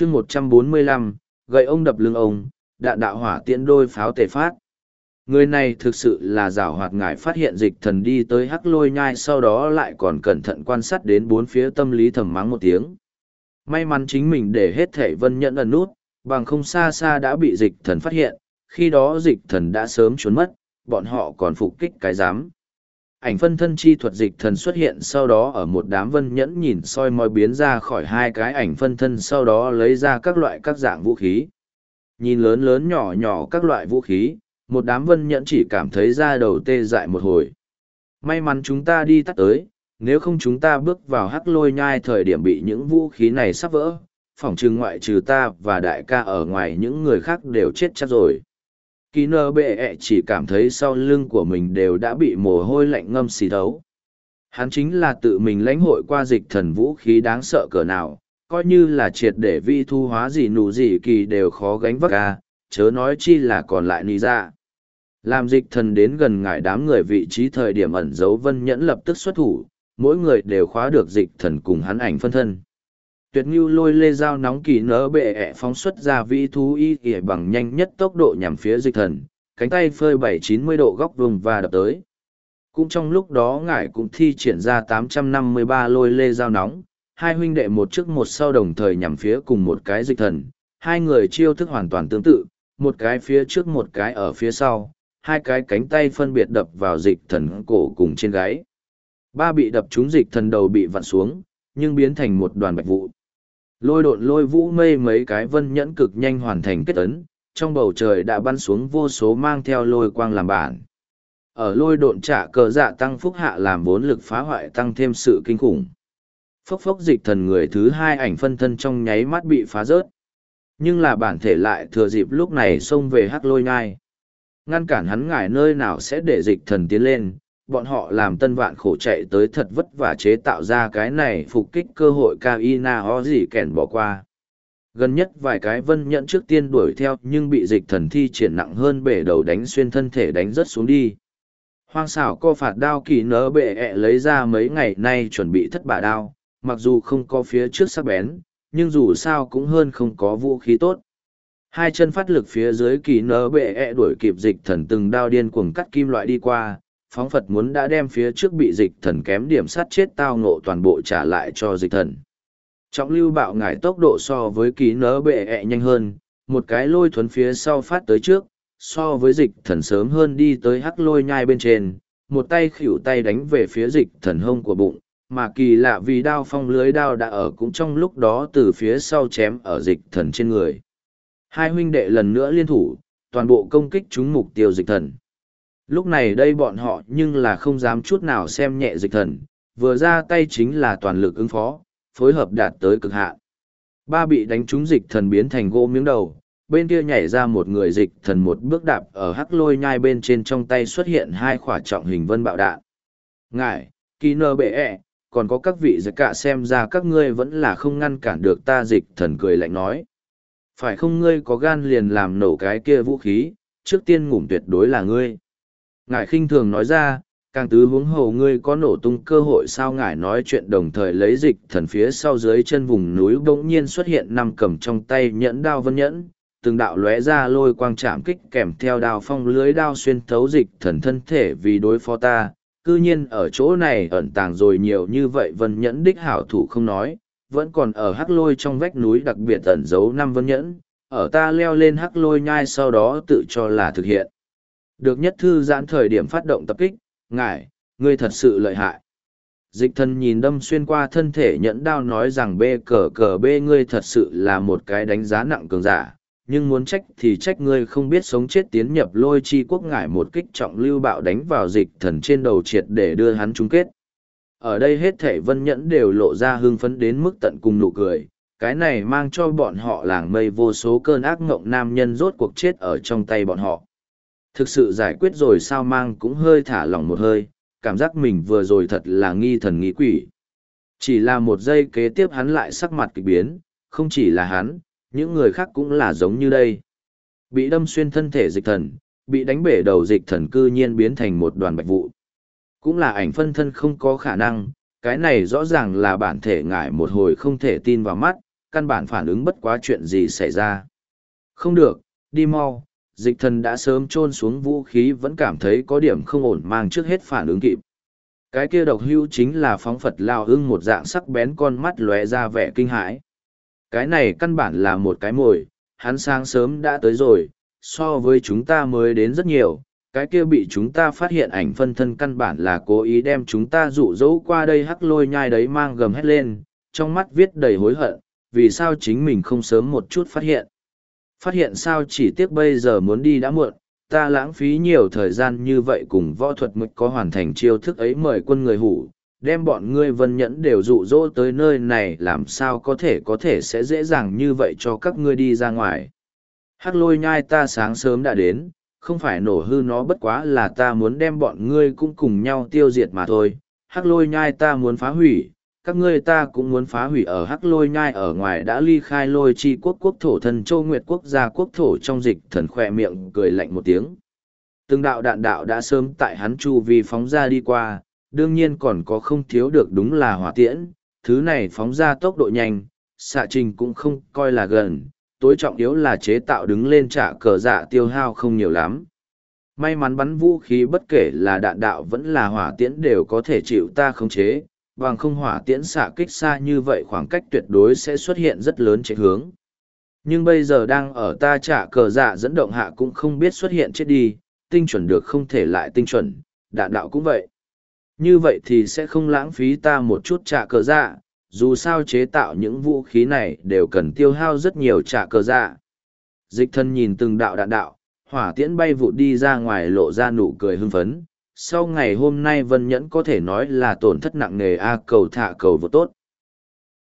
chương một trăm bốn mươi lăm gậy ông đập lưng ông, đạn đạo hỏa tiễn đôi pháo tề phát. Người này thực sự là rào hoạt ngại phát hiện dịch thần đi tới hắc lôi nhai sau đó lại còn cẩn thận quan sát đến bốn phía tâm lý thầm mắng một tiếng. May mắn chính mình để hết thể vân nhận ẩn nút, bằng không xa xa đã bị dịch thần phát hiện, khi đó dịch thần đã sớm trốn mất, bọn họ còn phục kích cái giám. Ảnh phân thân chi thuật dịch thần xuất hiện sau đó ở một đám vân nhẫn nhìn soi mói biến ra khỏi hai cái ảnh phân thân sau đó lấy ra các loại các dạng vũ khí. Nhìn lớn lớn nhỏ nhỏ các loại vũ khí, một đám vân nhẫn chỉ cảm thấy da đầu tê dại một hồi. May mắn chúng ta đi tắt tới, nếu không chúng ta bước vào hắc lôi nhai thời điểm bị những vũ khí này sắp vỡ, phỏng trừ ngoại trừ ta và đại ca ở ngoài những người khác đều chết chắc rồi. Kỳ nơ bệ ẹ chỉ cảm thấy sau lưng của mình đều đã bị mồ hôi lạnh ngâm xì thấu. Hắn chính là tự mình lãnh hội qua dịch thần vũ khí đáng sợ cỡ nào, coi như là triệt để vi thu hóa gì nụ gì kỳ đều khó gánh vác ca, chớ nói chi là còn lại nì ra. Làm dịch thần đến gần ngải đám người vị trí thời điểm ẩn dấu vân nhẫn lập tức xuất thủ, mỗi người đều khóa được dịch thần cùng hắn ảnh phân thân. Tuyệt ngưu lôi lê dao nóng kỳ nỡ bệ ẹ phóng xuất ra vĩ thú y ỉa bằng nhanh nhất tốc độ nhằm phía dịch thần, cánh tay phơi bảy chín mươi độ góc vùng và đập tới. Cũng trong lúc đó ngải cũng thi triển ra tám trăm năm mươi ba lôi lê dao nóng, hai huynh đệ một trước một sau đồng thời nhằm phía cùng một cái dịch thần, hai người chiêu thức hoàn toàn tương tự, một cái phía trước một cái ở phía sau, hai cái cánh tay phân biệt đập vào dịch thần cổ cùng trên gáy. Ba bị đập trúng dịch thần đầu bị vặn xuống, nhưng biến thành một đoàn bạch vụ. Lôi độn lôi vũ mây mấy cái vân nhẫn cực nhanh hoàn thành kết ấn, trong bầu trời đã bắn xuống vô số mang theo lôi quang làm bản. Ở lôi độn trả cờ dạ tăng phúc hạ làm vốn lực phá hoại tăng thêm sự kinh khủng. Phốc phốc dịch thần người thứ hai ảnh phân thân trong nháy mắt bị phá rớt. Nhưng là bản thể lại thừa dịp lúc này xông về hắc lôi nhai. Ngăn cản hắn ngải nơi nào sẽ để dịch thần tiến lên, bọn họ làm tân vạn khổ chạy tới thật vất vả chế tạo ra cái này phục kích cơ hội Kaina ho gì kèn bỏ qua. Gần nhất vài cái vân nhận trước tiên đuổi theo nhưng bị dịch thần thi triển nặng hơn bể đầu đánh xuyên thân thể đánh rất xuống đi. Hoang xảo co phạt đao kỳ nỡ bệ ẹ lấy ra mấy ngày nay chuẩn bị thất bả đao, mặc dù không có phía trước sắc bén, nhưng dù sao cũng hơn không có vũ khí tốt. Hai chân phát lực phía dưới kỳ nỡ bệ ẹ đuổi kịp dịch thần từng đao điên cuồng cắt kim loại đi qua, phóng Phật muốn đã đem phía trước bị dịch thần kém điểm sát chết tao ngộ toàn bộ trả lại cho dịch thần. Trọng lưu bạo ngải tốc độ so với ký nớ bệ ẹ nhanh hơn, một cái lôi thuấn phía sau phát tới trước, so với dịch thần sớm hơn đi tới hắc lôi nhai bên trên, một tay khỉu tay đánh về phía dịch thần hông của bụng, mà kỳ lạ vì đao phong lưới đao đã ở cũng trong lúc đó từ phía sau chém ở dịch thần trên người. Hai huynh đệ lần nữa liên thủ, toàn bộ công kích chúng mục tiêu dịch thần. Lúc này đây bọn họ nhưng là không dám chút nào xem nhẹ dịch thần, vừa ra tay chính là toàn lực ứng phó, phối hợp đạt tới cực hạn. Ba bị đánh trúng dịch thần biến thành gỗ miếng đầu, bên kia nhảy ra một người dịch thần một bước đạp ở hắc lôi nhai bên trên trong tay xuất hiện hai khỏa trọng hình vân bạo đạn. Ngài, kỳ nơ bệ ẹ, còn có các vị giật cả xem ra các ngươi vẫn là không ngăn cản được ta dịch thần cười lạnh nói. Phải không ngươi có gan liền làm nổ cái kia vũ khí, trước tiên ngủm tuyệt đối là ngươi ngài khinh thường nói ra, càng tứ huống hồ ngươi có nổ tung cơ hội sao ngài nói chuyện đồng thời lấy dịch thần phía sau dưới chân vùng núi bỗng nhiên xuất hiện nằm cầm trong tay nhẫn đao vân nhẫn, từng đạo lóe ra lôi quang chạm kích kèm theo đao phong lưới đao xuyên thấu dịch thần thân thể vì đối phó ta. Cư nhiên ở chỗ này ẩn tàng rồi nhiều như vậy vân nhẫn đích hảo thủ không nói, vẫn còn ở hắc lôi trong vách núi đặc biệt ẩn giấu năm vân nhẫn, ở ta leo lên hắc lôi nhai sau đó tự cho là thực hiện được nhất thư giãn thời điểm phát động tập kích, ngài, ngươi thật sự lợi hại. Dịch thần nhìn đâm xuyên qua thân thể nhẫn đao nói rằng bê cờ cờ bê ngươi thật sự là một cái đánh giá nặng cường giả, nhưng muốn trách thì trách ngươi không biết sống chết tiến nhập lôi chi quốc ngải một kích trọng lưu bạo đánh vào dịch thần trên đầu triệt để đưa hắn chung kết. Ở đây hết thể vân nhẫn đều lộ ra hưng phấn đến mức tận cùng nụ cười, cái này mang cho bọn họ làng mây vô số cơn ác ngộng nam nhân rốt cuộc chết ở trong tay bọn họ. Thực sự giải quyết rồi sao mang cũng hơi thả lỏng một hơi, cảm giác mình vừa rồi thật là nghi thần nghi quỷ. Chỉ là một giây kế tiếp hắn lại sắc mặt kịch biến, không chỉ là hắn, những người khác cũng là giống như đây. Bị đâm xuyên thân thể dịch thần, bị đánh bể đầu dịch thần cư nhiên biến thành một đoàn bạch vụ. Cũng là ảnh phân thân không có khả năng, cái này rõ ràng là bản thể ngại một hồi không thể tin vào mắt, căn bản phản ứng bất quá chuyện gì xảy ra. Không được, đi mau, dịch thần đã sớm chôn xuống vũ khí vẫn cảm thấy có điểm không ổn mang trước hết phản ứng kịp. Cái kia độc hưu chính là phóng Phật lao ưng một dạng sắc bén con mắt lóe ra vẻ kinh hãi. Cái này căn bản là một cái mồi, hắn sáng sớm đã tới rồi, so với chúng ta mới đến rất nhiều, cái kia bị chúng ta phát hiện ảnh phân thân căn bản là cố ý đem chúng ta dụ dỗ qua đây hắc lôi nhai đấy mang gầm hét lên, trong mắt viết đầy hối hận, vì sao chính mình không sớm một chút phát hiện. Phát hiện sao chỉ tiếc bây giờ muốn đi đã muộn, ta lãng phí nhiều thời gian như vậy cùng võ thuật mực có hoàn thành chiêu thức ấy mời quân người hủ, đem bọn ngươi vân nhẫn đều dụ dỗ tới nơi này làm sao có thể có thể sẽ dễ dàng như vậy cho các ngươi đi ra ngoài. Hắc lôi nhai ta sáng sớm đã đến, không phải nổ hư nó bất quá là ta muốn đem bọn ngươi cũng cùng nhau tiêu diệt mà thôi. Hắc lôi nhai ta muốn phá hủy, các ngươi ta cũng muốn phá hủy ở hắc lôi nhai ở ngoài đã ly khai lôi chi quốc quốc thổ thần châu nguyệt quốc gia quốc thổ trong dịch thần khỏe miệng cười lạnh một tiếng. Từng đạo đạn đạo đã sớm tại hắn chu vi phóng ra đi qua, đương nhiên còn có không thiếu được đúng là hỏa tiễn, thứ này phóng ra tốc độ nhanh, xạ trình cũng không coi là gần, tối trọng yếu là chế tạo đứng lên trả cờ dạ tiêu hao không nhiều lắm. May mắn bắn vũ khí bất kể là đạn đạo vẫn là hỏa tiễn đều có thể chịu ta khống chế, bằng không hỏa tiễn xạ kích xa như vậy khoảng cách tuyệt đối sẽ xuất hiện rất lớn chạy hướng. Nhưng bây giờ đang ở ta trả cờ dạ dẫn động hạ cũng không biết xuất hiện chết đi, tinh chuẩn được không thể lại tinh chuẩn, đạn đạo cũng vậy. Như vậy thì sẽ không lãng phí ta một chút trả cờ dạ, dù sao chế tạo những vũ khí này đều cần tiêu hao rất nhiều trả cờ dạ. Dịch thân nhìn từng đạo đạn đạo, hỏa tiễn bay vụt đi ra ngoài lộ ra nụ cười hưng phấn. Sau ngày hôm nay Vân Nhẫn có thể nói là tổn thất nặng nề A, cầu thả cầu vô tốt.